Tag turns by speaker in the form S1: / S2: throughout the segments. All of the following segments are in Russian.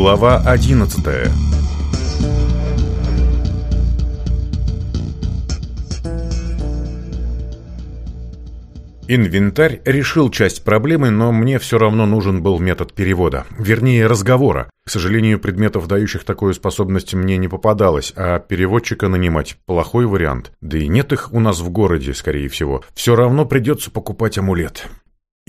S1: Глава 11 Инвентарь решил часть проблемы, но мне все равно нужен был метод перевода. Вернее, разговора. К сожалению, предметов, дающих такую способность, мне не попадалось, а переводчика нанимать – плохой вариант. Да и нет их у нас в городе, скорее всего. Все равно придется покупать амулет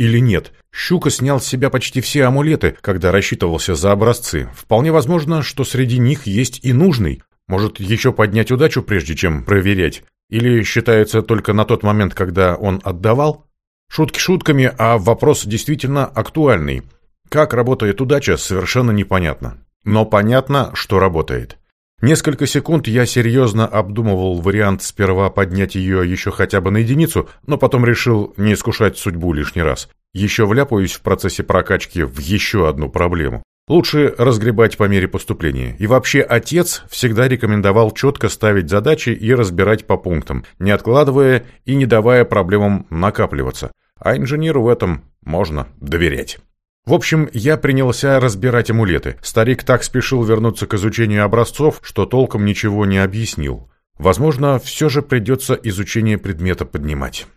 S1: или нет. Щука снял с себя почти все амулеты, когда рассчитывался за образцы. Вполне возможно, что среди них есть и нужный. Может, еще поднять удачу, прежде чем проверять? Или считается только на тот момент, когда он отдавал? Шутки шутками, а вопрос действительно актуальный. Как работает удача, совершенно непонятно. Но понятно, что работает. Несколько секунд я серьезно обдумывал вариант сперва поднять ее еще хотя бы на единицу, но потом решил не искушать судьбу лишний раз. Еще вляпаюсь в процессе прокачки в еще одну проблему. Лучше разгребать по мере поступления. И вообще отец всегда рекомендовал четко ставить задачи и разбирать по пунктам, не откладывая и не давая проблемам накапливаться. А инженеру в этом можно доверять. В общем, я принялся разбирать амулеты. Старик так спешил вернуться к изучению образцов, что толком ничего не объяснил. Возможно, все же придется изучение предмета поднимать.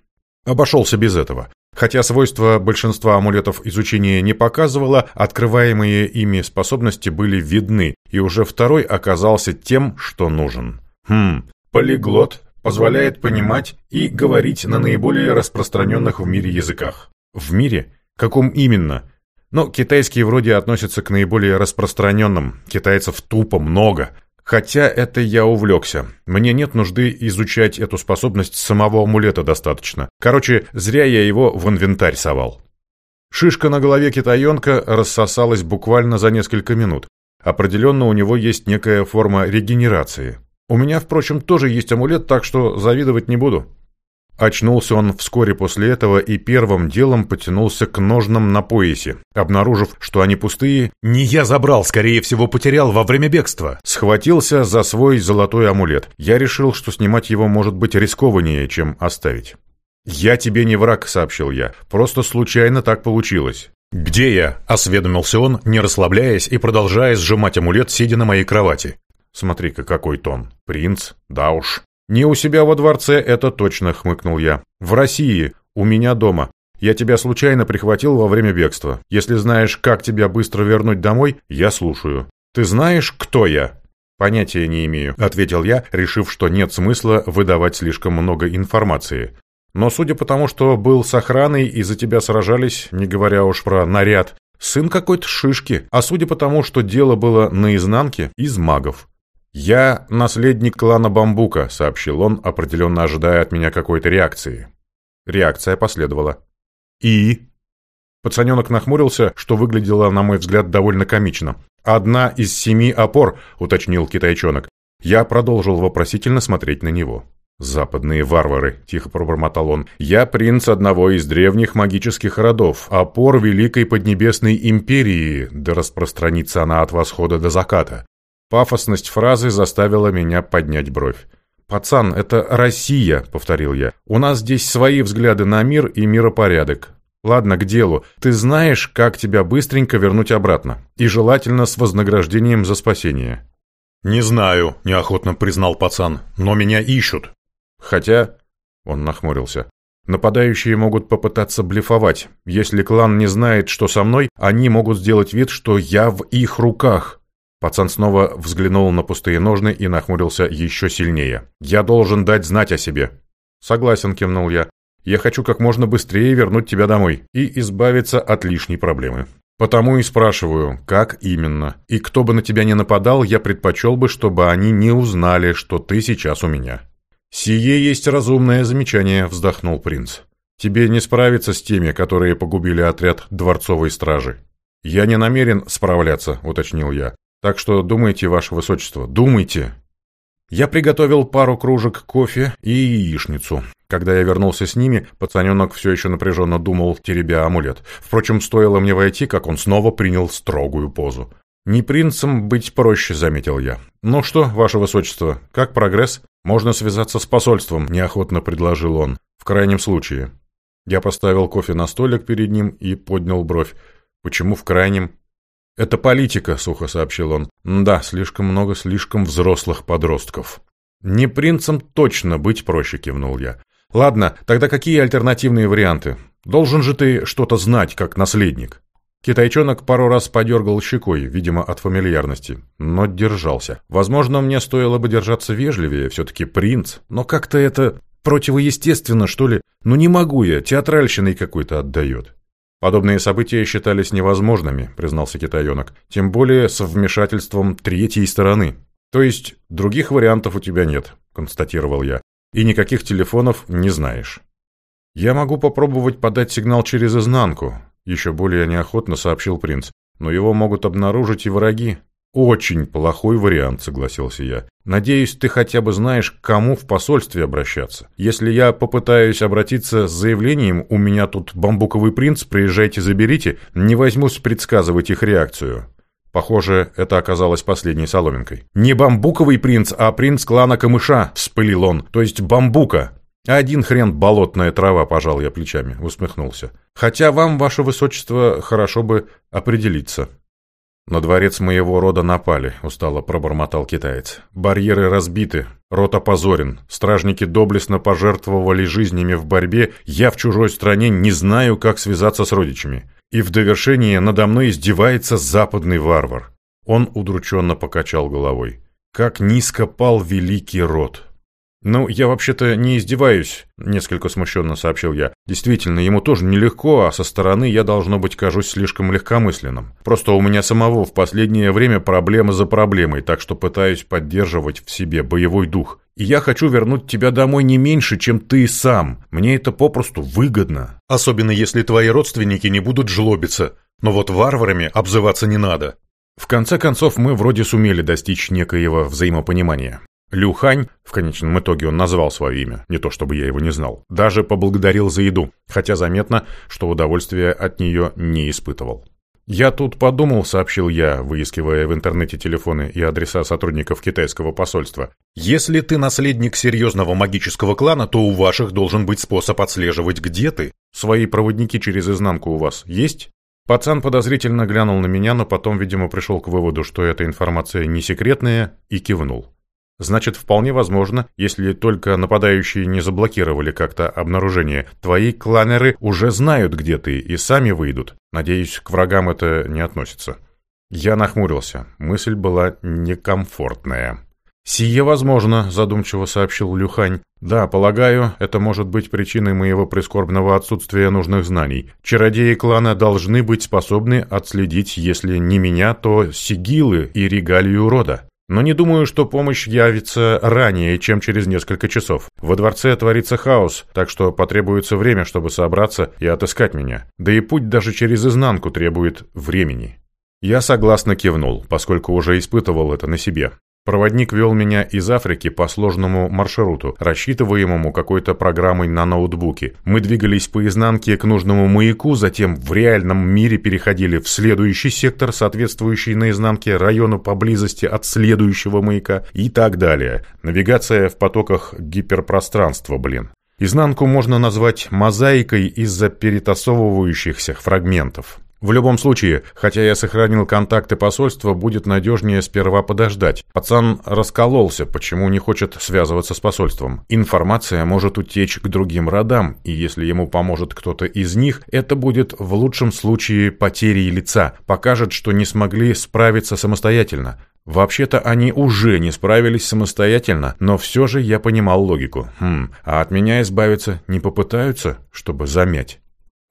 S1: Обошелся без этого. Хотя свойства большинства амулетов изучения не показывало, открываемые ими способности были видны, и уже второй оказался тем, что нужен. Хм, полиглот позволяет понимать и говорить на наиболее распространенных в мире языках. В мире? Каком именно? Но китайские вроде относятся к наиболее распространенным. Китайцев тупо много. Хотя это я увлекся. Мне нет нужды изучать эту способность самого амулета достаточно. Короче, зря я его в инвентарь совал. Шишка на голове китаенка рассосалась буквально за несколько минут. Определенно у него есть некая форма регенерации. У меня, впрочем, тоже есть амулет, так что завидовать не буду. Очнулся он вскоре после этого и первым делом потянулся к ножнам на поясе. Обнаружив, что они пустые, «Не я забрал, скорее всего, потерял во время бегства!» Схватился за свой золотой амулет. Я решил, что снимать его может быть рискованнее, чем оставить. «Я тебе не враг», — сообщил я. «Просто случайно так получилось». «Где я?» — осведомился он, не расслабляясь и продолжая сжимать амулет, сидя на моей кровати. «Смотри-ка, какой тон! Принц, да уж!» «Не у себя во дворце, это точно», — хмыкнул я. «В России, у меня дома. Я тебя случайно прихватил во время бегства. Если знаешь, как тебя быстро вернуть домой, я слушаю». «Ты знаешь, кто я?» «Понятия не имею», — ответил я, решив, что нет смысла выдавать слишком много информации. «Но судя по тому, что был с охраной и за тебя сражались, не говоря уж про наряд, сын какой-то шишки, а судя по тому, что дело было наизнанке, из магов. «Я наследник клана Бамбука», — сообщил он, определенно ожидая от меня какой-то реакции. Реакция последовала. «И?» Пацаненок нахмурился, что выглядело, на мой взгляд, довольно комично. «Одна из семи опор», — уточнил китайчонок. Я продолжил вопросительно смотреть на него. «Западные варвары», — тихо пробормотал он. «Я принц одного из древних магических родов, опор Великой Поднебесной Империи, да распространится она от восхода до заката. Пафосность фразы заставила меня поднять бровь. «Пацан, это Россия», — повторил я. «У нас здесь свои взгляды на мир и миропорядок. Ладно, к делу. Ты знаешь, как тебя быстренько вернуть обратно. И желательно с вознаграждением за спасение». «Не знаю», — неохотно признал пацан. «Но меня ищут». «Хотя...» — он нахмурился. «Нападающие могут попытаться блефовать. Если клан не знает, что со мной, они могут сделать вид, что я в их руках». Пацан снова взглянул на пустые ножны и нахмурился еще сильнее. «Я должен дать знать о себе». «Согласен», — кивнул я. «Я хочу как можно быстрее вернуть тебя домой и избавиться от лишней проблемы». «Потому и спрашиваю, как именно. И кто бы на тебя не нападал, я предпочел бы, чтобы они не узнали, что ты сейчас у меня». «Сие есть разумное замечание», — вздохнул принц. «Тебе не справиться с теми, которые погубили отряд дворцовой стражи». «Я не намерен справляться», — уточнил я. Так что думайте, ваше высочество, думайте. Я приготовил пару кружек кофе и яичницу. Когда я вернулся с ними, пацаненок все еще напряженно думал, теребя амулет. Впрочем, стоило мне войти, как он снова принял строгую позу. «Не принцем быть проще», — заметил я. «Ну что, ваше высочество, как прогресс? Можно связаться с посольством», — неохотно предложил он. «В крайнем случае». Я поставил кофе на столик перед ним и поднял бровь. «Почему в крайнем?» «Это политика», — сухо сообщил он. «Да, слишком много слишком взрослых подростков». «Не принцем точно быть проще», — кивнул я. «Ладно, тогда какие альтернативные варианты? Должен же ты что-то знать, как наследник». Китайчонок пару раз подергал щекой, видимо, от фамильярности, но держался. Возможно, мне стоило бы держаться вежливее, все-таки принц, но как-то это противоестественно, что ли? Ну не могу я, театральщиной какой-то отдает. «Подобные события считались невозможными», — признался китаенок, «тем более с вмешательством третьей стороны». «То есть других вариантов у тебя нет», — констатировал я, «и никаких телефонов не знаешь». «Я могу попробовать подать сигнал через изнанку», — еще более неохотно сообщил принц, «но его могут обнаружить и враги. «Очень плохой вариант», — согласился я. «Надеюсь, ты хотя бы знаешь, к кому в посольстве обращаться. Если я попытаюсь обратиться с заявлением «У меня тут бамбуковый принц, приезжайте, заберите», не возьмусь предсказывать их реакцию». Похоже, это оказалось последней соломинкой. «Не бамбуковый принц, а принц клана Камыша», — вспылил он, — «то есть бамбука». «Один хрен болотная трава», — пожал я плечами, усмехнулся. «Хотя вам, ваше высочество, хорошо бы определиться». «На дворец моего рода напали», — устало пробормотал китаец. «Барьеры разбиты, рот опозорен, стражники доблестно пожертвовали жизнями в борьбе, я в чужой стране не знаю, как связаться с родичами. И в довершение надо мной издевается западный варвар». Он удрученно покачал головой. «Как низко пал великий род!» «Ну, я вообще-то не издеваюсь», — несколько смущенно сообщил я. «Действительно, ему тоже нелегко, а со стороны я, должно быть, кажусь слишком легкомысленным. Просто у меня самого в последнее время проблема за проблемой, так что пытаюсь поддерживать в себе боевой дух. И я хочу вернуть тебя домой не меньше, чем ты сам. Мне это попросту выгодно. Особенно если твои родственники не будут жлобиться. Но вот варварами обзываться не надо». В конце концов, мы вроде сумели достичь некоего взаимопонимания. Люхань, в конечном итоге он назвал свое имя, не то чтобы я его не знал, даже поблагодарил за еду, хотя заметно, что удовольствия от нее не испытывал. «Я тут подумал», — сообщил я, выискивая в интернете телефоны и адреса сотрудников китайского посольства. «Если ты наследник серьезного магического клана, то у ваших должен быть способ отслеживать, где ты. Свои проводники через изнанку у вас есть?» Пацан подозрительно глянул на меня, но потом, видимо, пришел к выводу, что эта информация не секретная, и кивнул. Значит, вполне возможно, если только нападающие не заблокировали как-то обнаружение, твои кланеры уже знают, где ты, и сами выйдут. Надеюсь, к врагам это не относится. Я нахмурился. Мысль была некомфортная. «Сие возможно», — задумчиво сообщил Люхань. «Да, полагаю, это может быть причиной моего прискорбного отсутствия нужных знаний. Чародеи клана должны быть способны отследить, если не меня, то сигилы и регалию рода». Но не думаю, что помощь явится ранее, чем через несколько часов. Во дворце творится хаос, так что потребуется время, чтобы собраться и отыскать меня. Да и путь даже через изнанку требует времени. Я согласно кивнул, поскольку уже испытывал это на себе. Проводник вел меня из Африки по сложному маршруту, рассчитываемому какой-то программой на ноутбуке. Мы двигались по изнанке к нужному маяку, затем в реальном мире переходили в следующий сектор, соответствующий наизнанке району поблизости от следующего маяка и так далее. Навигация в потоках гиперпространства, блин. Изнанку можно назвать мозаикой из-за перетасовывающихся фрагментов. В любом случае, хотя я сохранил контакты посольства, будет надежнее сперва подождать. Пацан раскололся, почему не хочет связываться с посольством. Информация может утечь к другим родам, и если ему поможет кто-то из них, это будет в лучшем случае потерей лица, покажет, что не смогли справиться самостоятельно. Вообще-то они уже не справились самостоятельно, но все же я понимал логику. Хм, а от меня избавиться не попытаются, чтобы замять?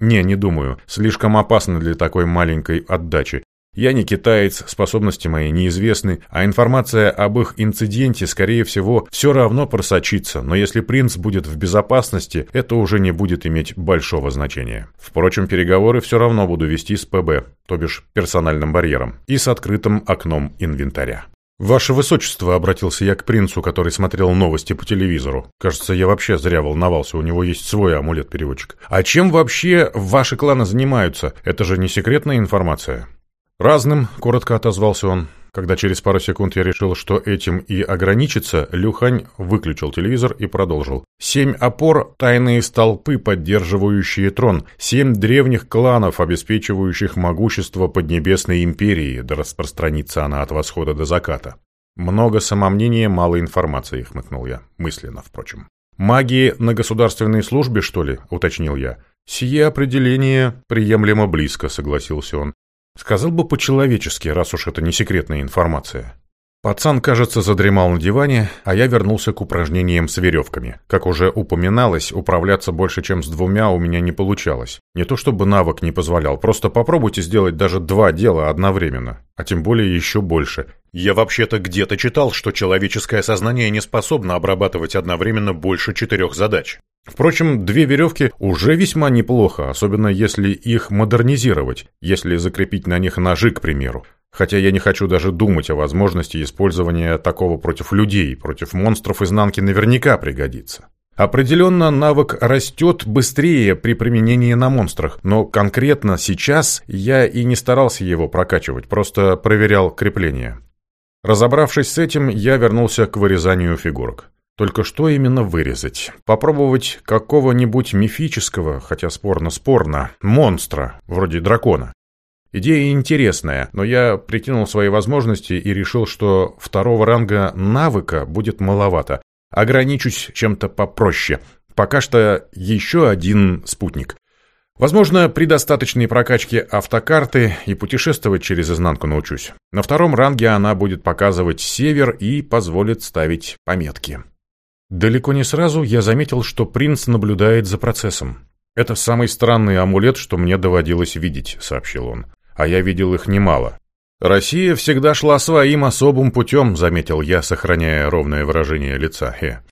S1: «Не, не думаю. Слишком опасно для такой маленькой отдачи. Я не китаец, способности мои неизвестны, а информация об их инциденте, скорее всего, все равно просочится, но если принц будет в безопасности, это уже не будет иметь большого значения. Впрочем, переговоры все равно буду вести с ПБ, то бишь персональным барьером, и с открытым окном инвентаря. «Ваше Высочество», — обратился я к принцу, который смотрел новости по телевизору. Кажется, я вообще зря волновался, у него есть свой амулет-переводчик. «А чем вообще ваши кланы занимаются? Это же не секретная информация». «Разным», — коротко отозвался он. Когда через пару секунд я решил, что этим и ограничится, Люхань выключил телевизор и продолжил. Семь опор – тайные столпы, поддерживающие трон. Семь древних кланов, обеспечивающих могущество Поднебесной империи, да распространится она от восхода до заката. Много самомнения, мало информации, хмыкнул я. Мысленно, впрочем. «Магии на государственной службе, что ли?» – уточнил я. «Сие определение приемлемо близко», – согласился он. Сказал бы по-человечески, раз уж это не секретная информация. Пацан, кажется, задремал на диване, а я вернулся к упражнениям с веревками. Как уже упоминалось, управляться больше, чем с двумя, у меня не получалось. Не то чтобы навык не позволял, просто попробуйте сделать даже два дела одновременно, а тем более еще больше. Я вообще-то где-то читал, что человеческое сознание не способно обрабатывать одновременно больше четырех задач. Впрочем, две веревки уже весьма неплохо, особенно если их модернизировать, если закрепить на них ножи, к примеру. Хотя я не хочу даже думать о возможности использования такого против людей, против монстров изнанки наверняка пригодится. Определенно навык растет быстрее при применении на монстрах, но конкретно сейчас я и не старался его прокачивать, просто проверял крепление. Разобравшись с этим, я вернулся к вырезанию фигурок. Только что именно вырезать? Попробовать какого-нибудь мифического, хотя спорно-спорно, монстра, вроде дракона. Идея интересная, но я прикинул свои возможности и решил, что второго ранга навыка будет маловато. Ограничусь чем-то попроще. Пока что еще один спутник. Возможно, при достаточной прокачке автокарты и путешествовать через изнанку научусь. На втором ранге она будет показывать север и позволит ставить пометки. Далеко не сразу я заметил, что принц наблюдает за процессом. «Это самый странный амулет, что мне доводилось видеть», — сообщил он. «А я видел их немало». «Россия всегда шла своим особым путем», — заметил я, сохраняя ровное выражение лица Хе.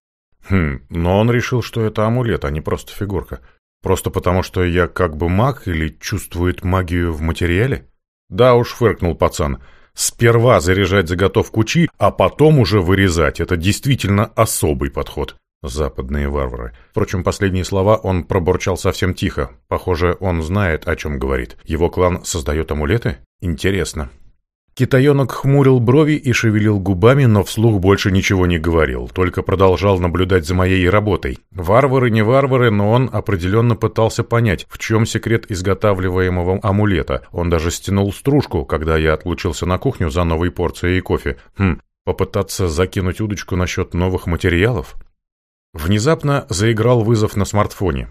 S1: «Хм, но он решил, что это амулет, а не просто фигурка. Просто потому, что я как бы маг или чувствует магию в материале?» «Да уж», — фыркнул пацан, — Сперва заряжать заготовку чи, а потом уже вырезать. Это действительно особый подход. Западные варвары. Впрочем, последние слова он пробурчал совсем тихо. Похоже, он знает, о чем говорит. Его клан создает амулеты? Интересно. Китаенок хмурил брови и шевелил губами, но вслух больше ничего не говорил, только продолжал наблюдать за моей работой. Варвары не варвары, но он определенно пытался понять, в чем секрет изготавливаемого амулета. Он даже стянул стружку, когда я отлучился на кухню за новой порцией кофе. Хм, попытаться закинуть удочку насчет новых материалов? Внезапно заиграл вызов на смартфоне.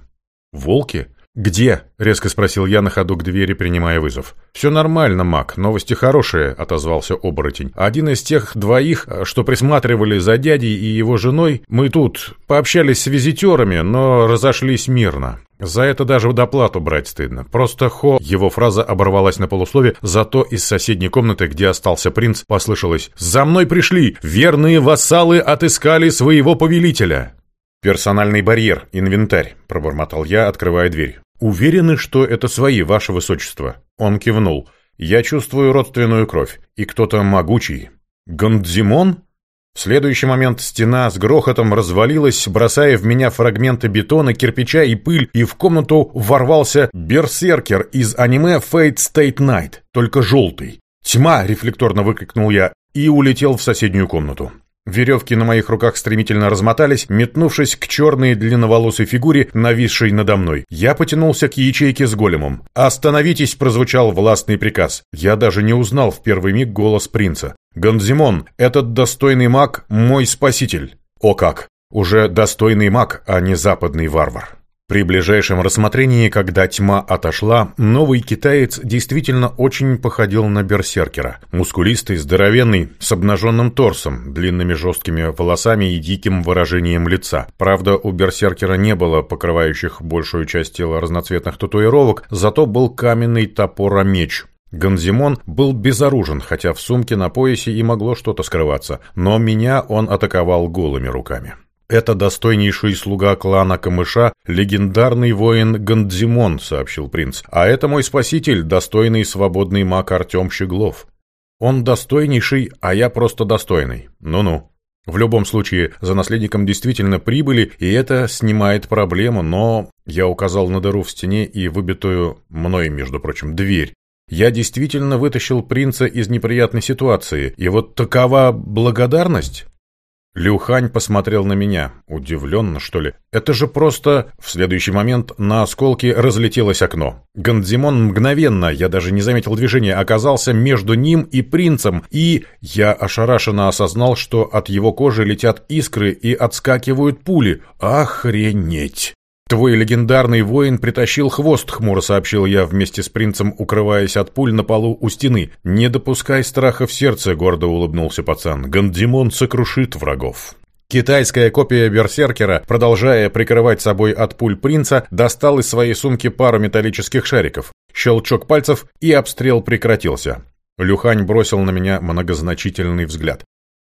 S1: «Волки?» «Где?» — резко спросил я на ходу к двери, принимая вызов. «Все нормально, Мак, новости хорошие», — отозвался оборотень. «Один из тех двоих, э, что присматривали за дядей и его женой, мы тут пообщались с визитерами, но разошлись мирно. За это даже доплату брать стыдно. Просто хо...» Его фраза оборвалась на полуслове, зато из соседней комнаты, где остался принц, послышалось «За мной пришли! Верные вассалы отыскали своего повелителя!» «Персональный барьер, инвентарь», — пробормотал я, открывая дверь. «Уверены, что это свои, ваше высочество?» Он кивнул. «Я чувствую родственную кровь, и кто-то могучий». Гандзимон? В следующий момент стена с грохотом развалилась, бросая в меня фрагменты бетона, кирпича и пыль, и в комнату ворвался берсеркер из аниме Fate State Night, только желтый. «Тьма!» — рефлекторно выкрикнул я и улетел в соседнюю комнату. Веревки на моих руках стремительно размотались, метнувшись к черной длинноволосой фигуре, нависшей надо мной. Я потянулся к ячейке с големом. «Остановитесь!» – прозвучал властный приказ. Я даже не узнал в первый миг голос принца. «Ганзимон, этот достойный маг – мой спаситель!» «О как! Уже достойный маг, а не западный варвар!» При ближайшем рассмотрении, когда тьма отошла, новый китаец действительно очень походил на берсеркера. Мускулистый, здоровенный, с обнаженным торсом, длинными жесткими волосами и диким выражением лица. Правда, у берсеркера не было покрывающих большую часть тела разноцветных татуировок, зато был каменный топора-меч, Ганзимон был безоружен, хотя в сумке на поясе и могло что-то скрываться, но меня он атаковал голыми руками. «Это достойнейший слуга клана Камыша, легендарный воин Гандзимон», — сообщил принц. «А это мой спаситель, достойный свободный маг Артем Щеглов». «Он достойнейший, а я просто достойный. Ну-ну». В любом случае, за наследником действительно прибыли, и это снимает проблему, но... Я указал на дыру в стене и выбитую мной, между прочим, дверь. Я действительно вытащил принца из неприятной ситуации, и вот такова благодарность? Люхань посмотрел на меня. Удивленно, что ли? Это же просто... В следующий момент на осколке разлетелось окно. Гандзимон мгновенно, я даже не заметил движения, оказался между ним и принцем, и... Я ошарашенно осознал, что от его кожи летят искры и отскакивают пули. Охренеть! «Твой легендарный воин притащил хвост», — хмуро сообщил я вместе с принцем, укрываясь от пуль на полу у стены. «Не допускай страха в сердце», — гордо улыбнулся пацан. «Гандимон сокрушит врагов». Китайская копия берсеркера, продолжая прикрывать собой от пуль принца, достал из своей сумки пару металлических шариков. Щелчок пальцев, и обстрел прекратился. Люхань бросил на меня многозначительный взгляд.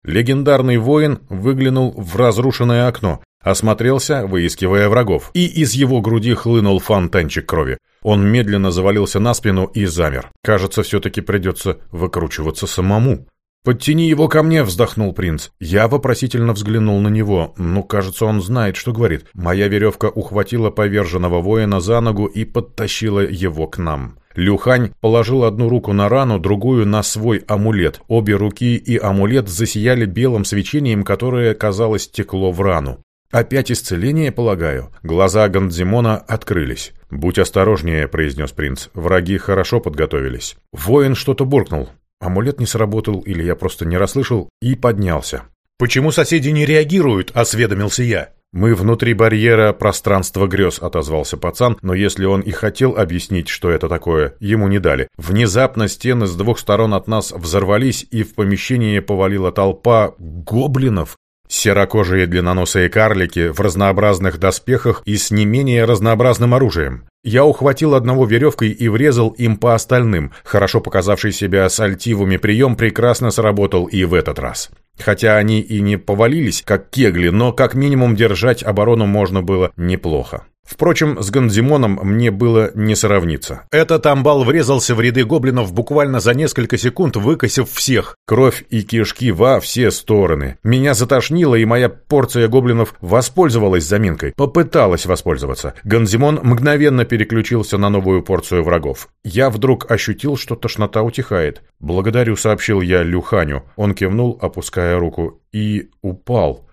S1: Легендарный воин выглянул в разрушенное окно. Осмотрелся, выискивая врагов, и из его груди хлынул фонтанчик крови. Он медленно завалился на спину и замер. Кажется, все-таки придется выкручиваться самому. «Подтяни его ко мне!» — вздохнул принц. Я вопросительно взглянул на него. Ну, кажется, он знает, что говорит. Моя веревка ухватила поверженного воина за ногу и подтащила его к нам. Люхань положил одну руку на рану, другую на свой амулет. Обе руки и амулет засияли белым свечением, которое, казалось, текло в рану. «Опять исцеление, полагаю?» Глаза Гандзимона открылись. «Будь осторожнее», — произнес принц. «Враги хорошо подготовились». Воин что-то буркнул. Амулет не сработал, или я просто не расслышал, и поднялся. «Почему соседи не реагируют?» — осведомился я. «Мы внутри барьера пространства грез», — отозвался пацан, но если он и хотел объяснить, что это такое, ему не дали. Внезапно стены с двух сторон от нас взорвались, и в помещение повалила толпа гоблинов, Серокожие длинноносые карлики в разнообразных доспехах и с не менее разнообразным оружием. Я ухватил одного веревкой и врезал им по остальным. Хорошо показавший себя сальтивами прием прекрасно сработал и в этот раз. Хотя они и не повалились, как кегли, но как минимум держать оборону можно было неплохо. Впрочем, с Гандзимоном мне было не сравниться. Этот амбал врезался в ряды гоблинов буквально за несколько секунд, выкосив всех. Кровь и кишки во все стороны. Меня затошнило, и моя порция гоблинов воспользовалась заминкой. Попыталась воспользоваться. Гандзимон мгновенно переключился на новую порцию врагов. Я вдруг ощутил, что тошнота утихает. «Благодарю», — сообщил я Люханю. Он кивнул, опуская руку, и упал.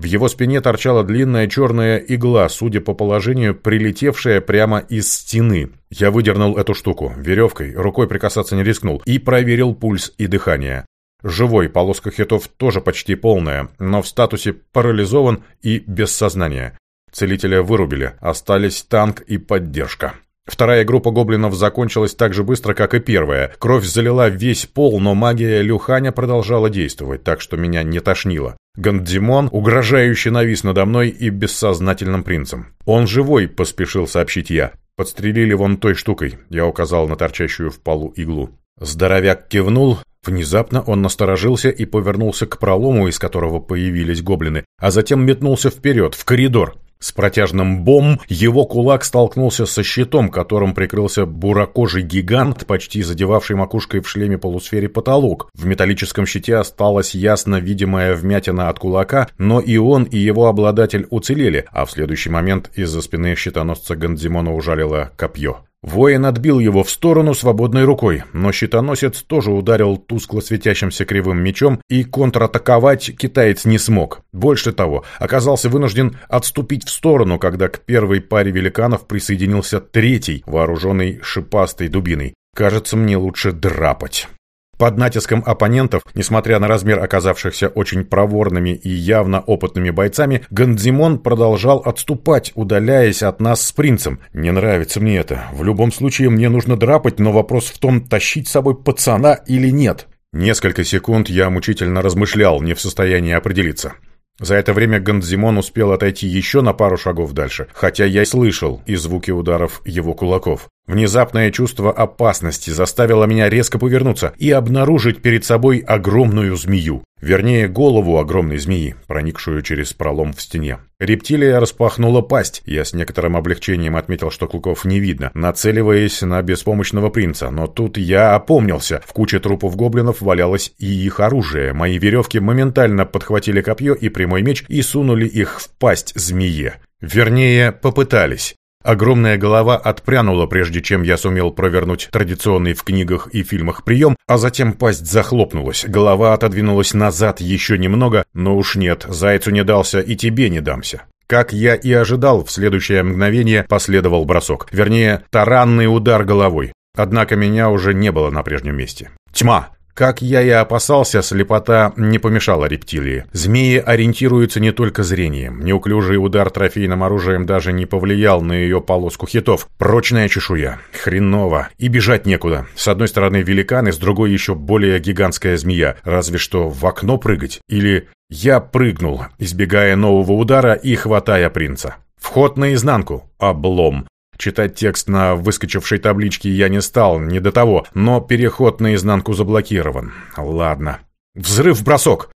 S1: В его спине торчала длинная черная игла, судя по положению, прилетевшая прямо из стены. Я выдернул эту штуку, веревкой, рукой прикасаться не рискнул, и проверил пульс и дыхание. Живой, полоска хитов тоже почти полная, но в статусе парализован и без сознания. Целителя вырубили, остались танк и поддержка. Вторая группа гоблинов закончилась так же быстро, как и первая. Кровь залила весь пол, но магия Люханя продолжала действовать, так что меня не тошнило. Гандимон угрожающе навис надо мной и бессознательным принцем. «Он живой», — поспешил сообщить я. «Подстрелили вон той штукой», — я указал на торчащую в полу иглу. Здоровяк кивнул. Внезапно он насторожился и повернулся к пролому, из которого появились гоблины, а затем метнулся вперед, в коридор. С протяжным бом его кулак столкнулся со щитом, которым прикрылся буракожий гигант, почти задевавший макушкой в шлеме полусфере потолок. В металлическом щите осталась ясно видимая вмятина от кулака, но и он, и его обладатель уцелели, а в следующий момент из-за спины щитоносца Гандзимона ужалило копье. Воин отбил его в сторону свободной рукой, но щитоносец тоже ударил тускло светящимся кривым мечом, и контратаковать китаец не смог. Больше того, оказался вынужден отступить в сторону, когда к первой паре великанов присоединился третий, вооруженный шипастой дубиной. «Кажется, мне лучше драпать». Под натиском оппонентов, несмотря на размер оказавшихся очень проворными и явно опытными бойцами, Гандзимон продолжал отступать, удаляясь от нас с принцем. «Не нравится мне это. В любом случае мне нужно драпать, но вопрос в том, тащить с собой пацана или нет». Несколько секунд я мучительно размышлял, не в состоянии определиться. За это время Гандзимон успел отойти еще на пару шагов дальше, хотя я и слышал и звуки ударов его кулаков. Внезапное чувство опасности заставило меня резко повернуться и обнаружить перед собой огромную змею. Вернее, голову огромной змеи, проникшую через пролом в стене. Рептилия распахнула пасть. Я с некоторым облегчением отметил, что клыков не видно, нацеливаясь на беспомощного принца. Но тут я опомнился. В куче трупов гоблинов валялось и их оружие. Мои веревки моментально подхватили копье и прямой меч и сунули их в пасть змее. Вернее, попытались. Огромная голова отпрянула, прежде чем я сумел провернуть традиционный в книгах и фильмах прием, а затем пасть захлопнулась, голова отодвинулась назад еще немного, но уж нет, зайцу не дался и тебе не дамся. Как я и ожидал, в следующее мгновение последовал бросок, вернее, таранный удар головой. Однако меня уже не было на прежнем месте. Тьма! Как я и опасался, слепота не помешала рептилии. Змеи ориентируются не только зрением. Неуклюжий удар трофейным оружием даже не повлиял на ее полоску хитов. Прочная чешуя. Хреново. И бежать некуда. С одной стороны великан, и с другой еще более гигантская змея. Разве что в окно прыгать. Или я прыгнул, избегая нового удара и хватая принца. Вход наизнанку. Облом. Читать текст на выскочившей табличке я не стал, не до того, но переход наизнанку заблокирован. Ладно. Взрыв-бросок!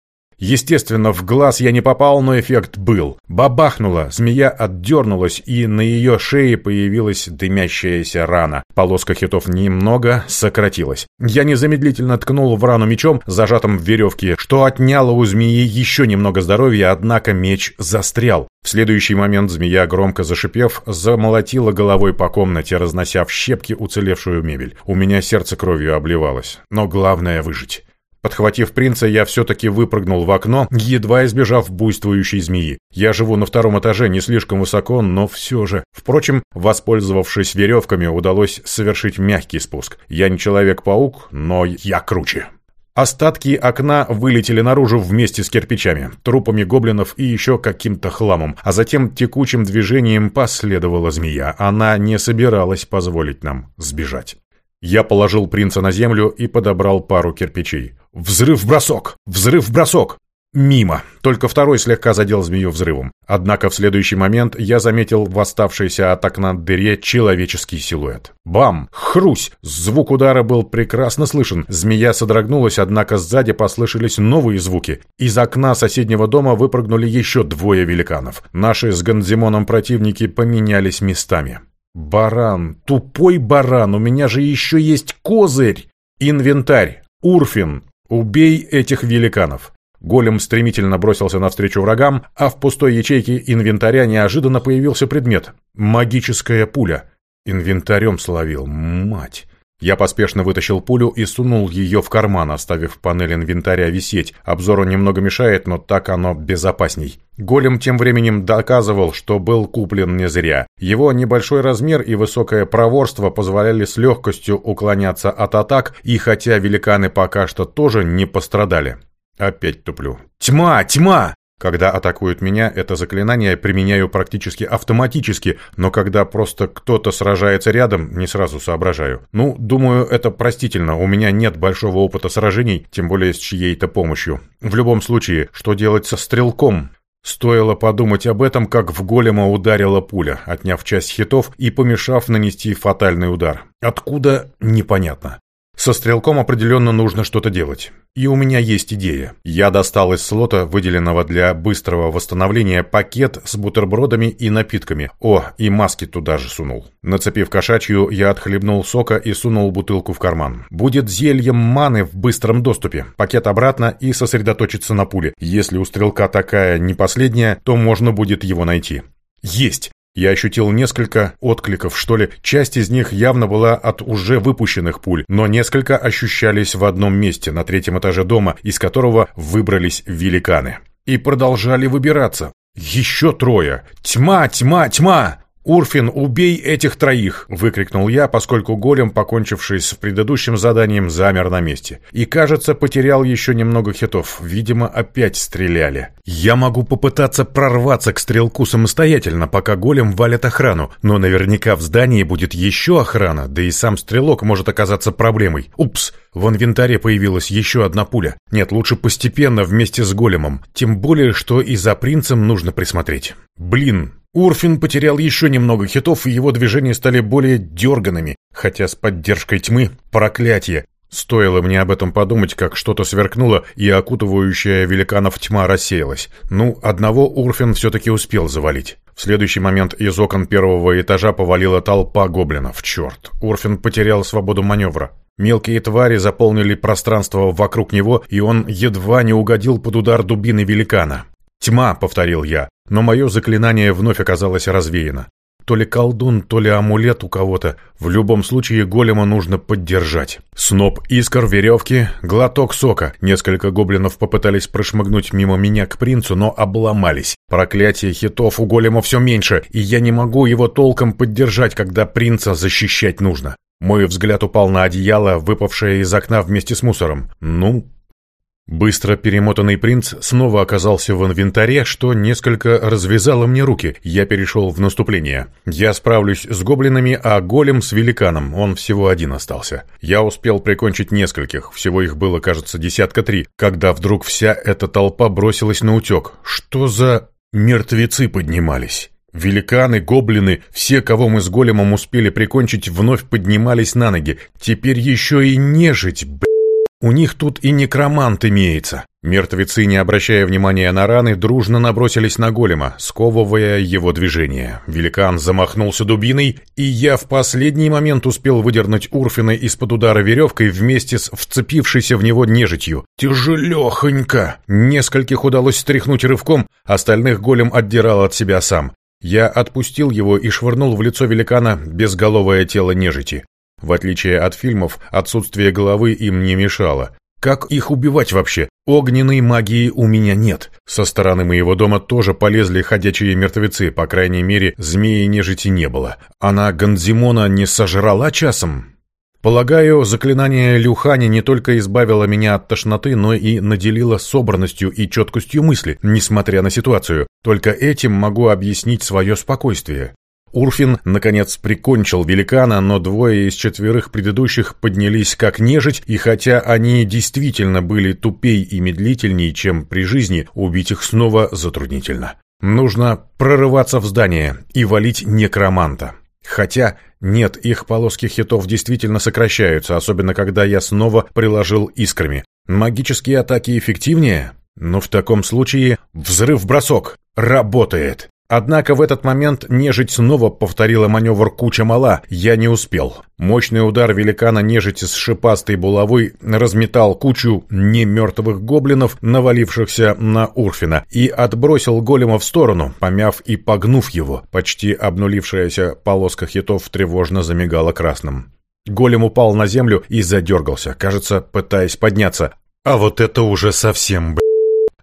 S1: Естественно, в глаз я не попал, но эффект был. Бабахнуло, змея отдернулась, и на ее шее появилась дымящаяся рана. Полоска хитов немного сократилась. Я незамедлительно ткнул в рану мечом, зажатым в веревке, что отняло у змеи еще немного здоровья, однако меч застрял. В следующий момент змея, громко зашипев, замолотила головой по комнате, разнося в щепки уцелевшую мебель. У меня сердце кровью обливалось. Но главное — выжить. Подхватив принца, я все-таки выпрыгнул в окно, едва избежав буйствующей змеи. Я живу на втором этаже, не слишком высоко, но все же. Впрочем, воспользовавшись веревками, удалось совершить мягкий спуск. Я не человек-паук, но я круче. Остатки окна вылетели наружу вместе с кирпичами, трупами гоблинов и еще каким-то хламом, а затем текучим движением последовала змея. Она не собиралась позволить нам сбежать. Я положил принца на землю и подобрал пару кирпичей. «Взрыв-бросок! Взрыв-бросок!» Мимо. Только второй слегка задел змею взрывом. Однако в следующий момент я заметил в оставшейся от окна дыре человеческий силуэт. Бам! Хрусь! Звук удара был прекрасно слышен. Змея содрогнулась, однако сзади послышались новые звуки. Из окна соседнего дома выпрыгнули еще двое великанов. Наши с Ганзимоном противники поменялись местами. «Баран, тупой баран, у меня же еще есть козырь!» «Инвентарь! Урфин! Убей этих великанов!» Голем стремительно бросился навстречу врагам, а в пустой ячейке инвентаря неожиданно появился предмет. Магическая пуля. Инвентарем словил, мать. Я поспешно вытащил пулю и сунул ее в карман, оставив панель инвентаря висеть. Обзору немного мешает, но так оно безопасней. Голем тем временем доказывал, что был куплен не зря. Его небольшой размер и высокое проворство позволяли с легкостью уклоняться от атак, и хотя великаны пока что тоже не пострадали. Опять туплю. «Тьма! Тьма!» Когда атакуют меня, это заклинание применяю практически автоматически, но когда просто кто-то сражается рядом, не сразу соображаю. Ну, думаю, это простительно, у меня нет большого опыта сражений, тем более с чьей-то помощью. В любом случае, что делать со стрелком? Стоило подумать об этом, как в голема ударила пуля, отняв часть хитов и помешав нанести фатальный удар. Откуда – непонятно. Со стрелком определенно нужно что-то делать. И у меня есть идея. Я достал из слота, выделенного для быстрого восстановления, пакет с бутербродами и напитками. О, и маски туда же сунул. Нацепив кошачью, я отхлебнул сока и сунул бутылку в карман. Будет зельем маны в быстром доступе. Пакет обратно и сосредоточиться на пуле. Если у стрелка такая не последняя, то можно будет его найти. Есть! Я ощутил несколько откликов, что ли. Часть из них явно была от уже выпущенных пуль, но несколько ощущались в одном месте, на третьем этаже дома, из которого выбрались великаны. И продолжали выбираться. Еще трое. Тьма, тьма, тьма! «Урфин, убей этих троих!» — выкрикнул я, поскольку голем, покончивший с предыдущим заданием, замер на месте. И, кажется, потерял еще немного хитов. Видимо, опять стреляли. «Я могу попытаться прорваться к стрелку самостоятельно, пока голем валит охрану, но наверняка в здании будет еще охрана, да и сам стрелок может оказаться проблемой. Упс!» В инвентаре появилась еще одна пуля. Нет, лучше постепенно вместе с големом. Тем более, что и за принцем нужно присмотреть. «Блин!» Урфин потерял еще немного хитов, и его движения стали более дерганными, хотя с поддержкой тьмы — проклятие. Стоило мне об этом подумать, как что-то сверкнуло, и окутывающая великанов тьма рассеялась. Ну, одного Урфин все-таки успел завалить. В следующий момент из окон первого этажа повалила толпа гоблинов. Черт, Урфин потерял свободу маневра. Мелкие твари заполнили пространство вокруг него, и он едва не угодил под удар дубины великана. «Тьма», — повторил я, но мое заклинание вновь оказалось развеяно. То ли колдун, то ли амулет у кого-то. В любом случае голема нужно поддержать. Сноп искр, веревки, глоток сока. Несколько гоблинов попытались прошмыгнуть мимо меня к принцу, но обломались. Проклятие хитов у голема все меньше, и я не могу его толком поддержать, когда принца защищать нужно. Мой взгляд упал на одеяло, выпавшее из окна вместе с мусором. Ну, Быстро перемотанный принц снова оказался в инвентаре, что несколько развязало мне руки. Я перешел в наступление. Я справлюсь с гоблинами, а голем с великаном, он всего один остался. Я успел прикончить нескольких, всего их было, кажется, десятка три, когда вдруг вся эта толпа бросилась на утек. Что за... мертвецы поднимались? Великаны, гоблины, все, кого мы с големом успели прикончить, вновь поднимались на ноги. Теперь еще и нежить, б***ь. У них тут и некромант имеется. Мертвецы, не обращая внимания на раны, дружно набросились на голема, сковывая его движение. Великан замахнулся дубиной, и я в последний момент успел выдернуть Урфина из-под удара веревкой вместе с вцепившейся в него нежитью. «Тяжелехонько!» Нескольких удалось стряхнуть рывком, остальных голем отдирал от себя сам. Я отпустил его и швырнул в лицо великана безголовое тело нежити. В отличие от фильмов, отсутствие головы им не мешало. Как их убивать вообще? Огненной магии у меня нет. Со стороны моего дома тоже полезли ходячие мертвецы, по крайней мере, змеи нежити не было. Она Гандзимона не сожрала часом? Полагаю, заклинание Люхани не только избавило меня от тошноты, но и наделило собранностью и четкостью мысли, несмотря на ситуацию. Только этим могу объяснить свое спокойствие. Урфин, наконец, прикончил великана, но двое из четверых предыдущих поднялись как нежить, и хотя они действительно были тупей и медлительнее, чем при жизни, убить их снова затруднительно. Нужно прорываться в здание и валить некроманта. Хотя, нет, их полоски хитов действительно сокращаются, особенно когда я снова приложил искрами. Магические атаки эффективнее? Но в таком случае взрыв-бросок работает. Однако в этот момент нежить снова повторила маневр куча мала. Я не успел. Мощный удар великана нежити с шипастой булавой разметал кучу немертвых гоблинов, навалившихся на Урфина, и отбросил голема в сторону, помяв и погнув его. Почти обнулившаяся полоска хитов тревожно замигала красным. Голем упал на землю и задергался, кажется, пытаясь подняться. А вот это уже совсем, блядь.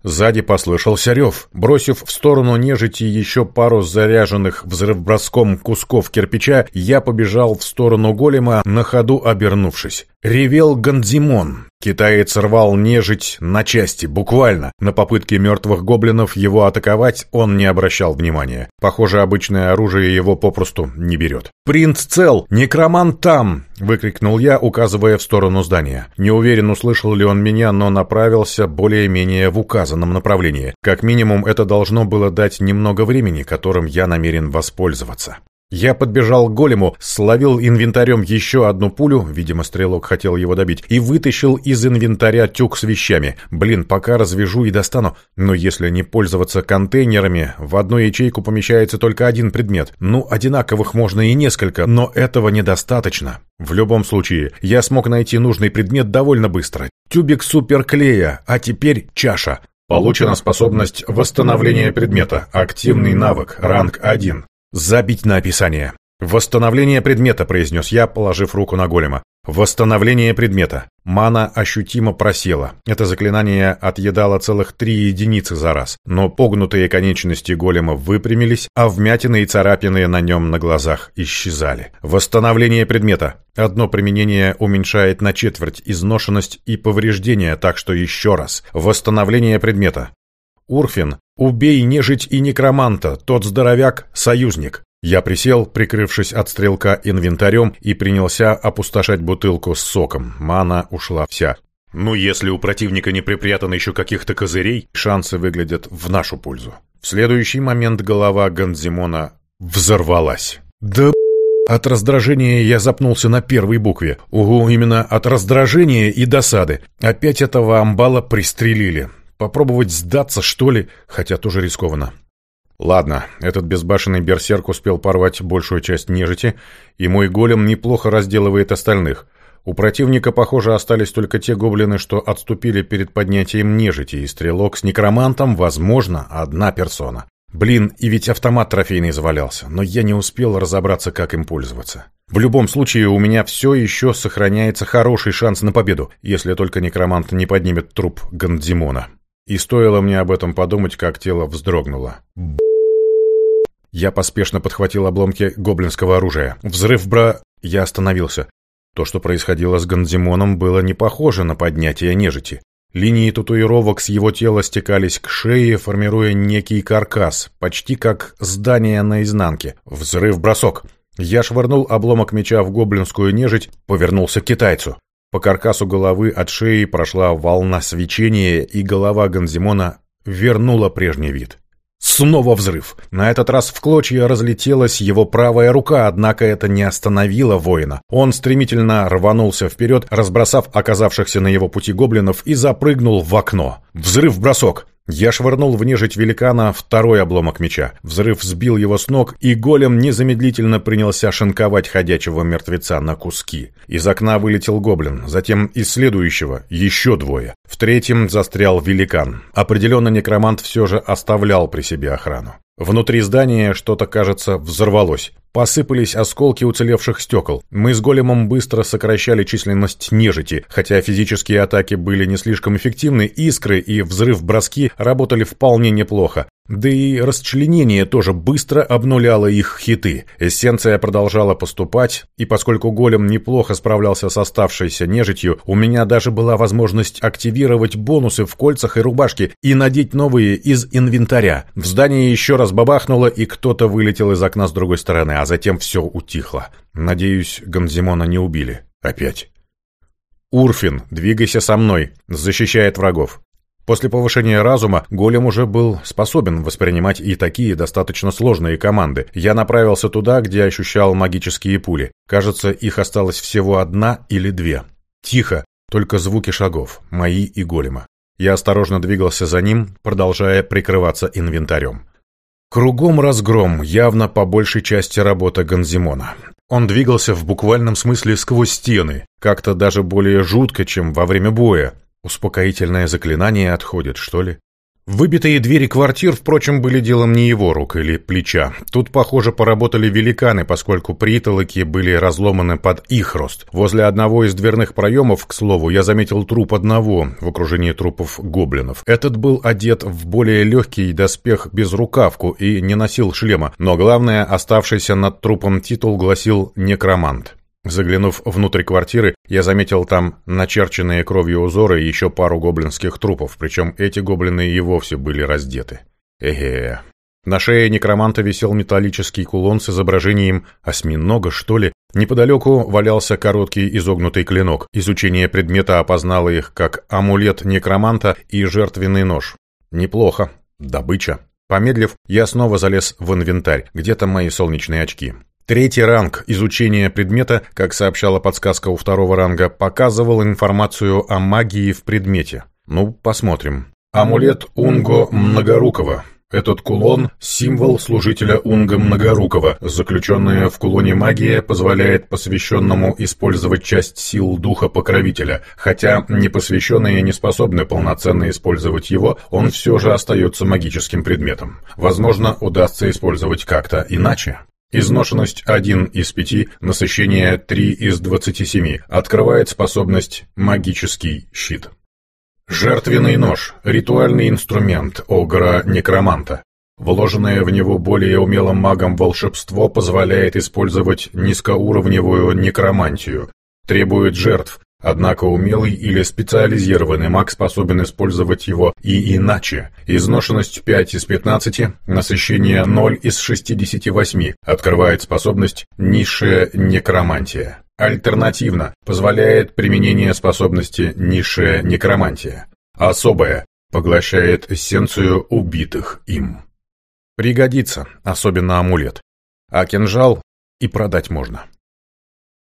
S1: Сзади послышался рев. Бросив в сторону нежити еще пару заряженных взрывброском кусков кирпича, я побежал в сторону голема, на ходу обернувшись. Ревел Гандзимон, Китаец рвал нежить на части, буквально. На попытки мертвых гоблинов его атаковать он не обращал внимания. Похоже, обычное оружие его попросту не берет. «Принц цел! Некромант там!» — выкрикнул я, указывая в сторону здания. Не уверен, услышал ли он меня, но направился более-менее в указанном направлении. Как минимум, это должно было дать немного времени, которым я намерен воспользоваться. Я подбежал к голему, словил инвентарем еще одну пулю, видимо, стрелок хотел его добить, и вытащил из инвентаря тюк с вещами. Блин, пока развяжу и достану. Но если не пользоваться контейнерами, в одну ячейку помещается только один предмет. Ну, одинаковых можно и несколько, но этого недостаточно. В любом случае, я смог найти нужный предмет довольно быстро. Тюбик суперклея, а теперь чаша. Получена способность восстановления предмета. Активный навык, ранг 1. «Забить на описание». «Восстановление предмета», — произнес я, положив руку на голема. «Восстановление предмета». Мана ощутимо просела. Это заклинание отъедало целых три единицы за раз, но погнутые конечности голема выпрямились, а вмятины и царапины на нем на глазах исчезали. Восстановление предмета. Одно применение уменьшает на четверть изношенность и повреждения, так что еще раз. Восстановление предмета. Урфин, убей нежить и некроманта, тот здоровяк, союзник. Я присел, прикрывшись от стрелка инвентарем, и принялся опустошать бутылку с соком. Мана ушла вся. Ну, если у противника не припрятано еще каких-то козырей, шансы выглядят в нашу пользу. В следующий момент голова Гандзимона взорвалась. «Да от раздражения я запнулся на первой букве. Угу, именно от раздражения и досады. Опять этого амбала пристрелили. Попробовать сдаться, что ли? Хотя тоже рискованно. Ладно, этот безбашенный берсерк успел порвать большую часть нежити, и мой голем неплохо разделывает остальных. У противника, похоже, остались только те гоблины, что отступили перед поднятием нежити, и стрелок с некромантом, возможно, одна персона. Блин, и ведь автомат трофейный завалялся, но я не успел разобраться, как им пользоваться. В любом случае, у меня все еще сохраняется хороший шанс на победу, если только некромант не поднимет труп Гандзимона. И стоило мне об этом подумать, как тело вздрогнуло. Я поспешно подхватил обломки гоблинского оружия. Взрыв бра... Я остановился. То, что происходило с Гандзимоном, было не похоже на поднятие нежити. Линии татуировок с его тела стекались к шее, формируя некий каркас, почти как здание наизнанке. Взрыв-бросок. Я швырнул обломок меча в гоблинскую нежить, повернулся к китайцу. По каркасу головы от шеи прошла волна свечения, и голова Ганзимона вернула прежний вид. Снова взрыв. На этот раз в клочья разлетелась его правая рука, однако это не остановило воина. Он стремительно рванулся вперед, разбросав оказавшихся на его пути гоблинов, и запрыгнул в окно. Взрыв-бросок. Я швырнул в нежить великана второй обломок меча. Взрыв сбил его с ног, и голем незамедлительно принялся шинковать ходячего мертвеца на куски. Из окна вылетел гоблин, затем из следующего еще двое. В третьем застрял великан. Определенно некромант все же оставлял при себе охрану. Внутри здания что-то, кажется, взорвалось. Посыпались осколки уцелевших стекол. Мы с големом быстро сокращали численность нежити, хотя физические атаки были не слишком эффективны, искры и взрыв-броски работали вполне неплохо. Да и расчленение тоже быстро обнуляло их хиты. Эссенция продолжала поступать, и поскольку голем неплохо справлялся с оставшейся нежитью, у меня даже была возможность активировать бонусы в кольцах и рубашке и надеть новые из инвентаря. В здании еще раз бабахнуло, и кто-то вылетел из окна с другой стороны, а затем все утихло. Надеюсь, Гонзимона не убили. Опять. «Урфин, двигайся со мной!» — защищает врагов. После повышения разума голем уже был способен воспринимать и такие достаточно сложные команды. Я направился туда, где ощущал магические пули. Кажется, их осталось всего одна или две. Тихо, только звуки шагов, мои и голема. Я осторожно двигался за ним, продолжая прикрываться инвентарем. Кругом разгром, явно по большей части работа Ганзимона. Он двигался в буквальном смысле сквозь стены, как-то даже более жутко, чем во время боя. Успокоительное заклинание отходит, что ли? Выбитые двери квартир, впрочем, были делом не его рук или плеча. Тут, похоже, поработали великаны, поскольку притолоки были разломаны под их рост. Возле одного из дверных проемов, к слову, я заметил труп одного в окружении трупов гоблинов. Этот был одет в более легкий доспех без рукавку и не носил шлема, но главное, оставшийся над трупом титул гласил «некромант». Заглянув внутрь квартиры, я заметил там начерченные кровью узоры и еще пару гоблинских трупов, причем эти гоблины и вовсе были раздеты. Эге. На шее некроманта висел металлический кулон с изображением осьминога, что ли. Неподалеку валялся короткий изогнутый клинок. Изучение предмета опознало их как амулет некроманта и жертвенный нож. Неплохо. Добыча. Помедлив, я снова залез в инвентарь. Где там мои солнечные очки? Третий ранг изучения предмета, как сообщала подсказка у второго ранга, показывал информацию о магии в предмете. Ну, посмотрим. Амулет Унго Многорукого. Этот кулон – символ служителя Унга Многорукого. Заключенная в кулоне магия позволяет посвященному использовать часть сил духа покровителя. Хотя непосвященные не способны полноценно использовать его, он все же остается магическим предметом. Возможно, удастся использовать как-то иначе. Изношенность 1 из 5, насыщение 3 из 27, открывает способность «Магический щит». Жертвенный нож – ритуальный инструмент огра-некроманта. Вложенное в него более умелым магом волшебство позволяет использовать низкоуровневую некромантию, требует жертв, Однако умелый или специализированный маг способен использовать его и иначе. Изношенность 5 из 15, насыщение 0 из 68 открывает способность «Низшая некромантия». Альтернативно позволяет применение способности «Низшая некромантия». Особая поглощает эссенцию убитых им. Пригодится, особенно амулет. А кинжал и продать можно.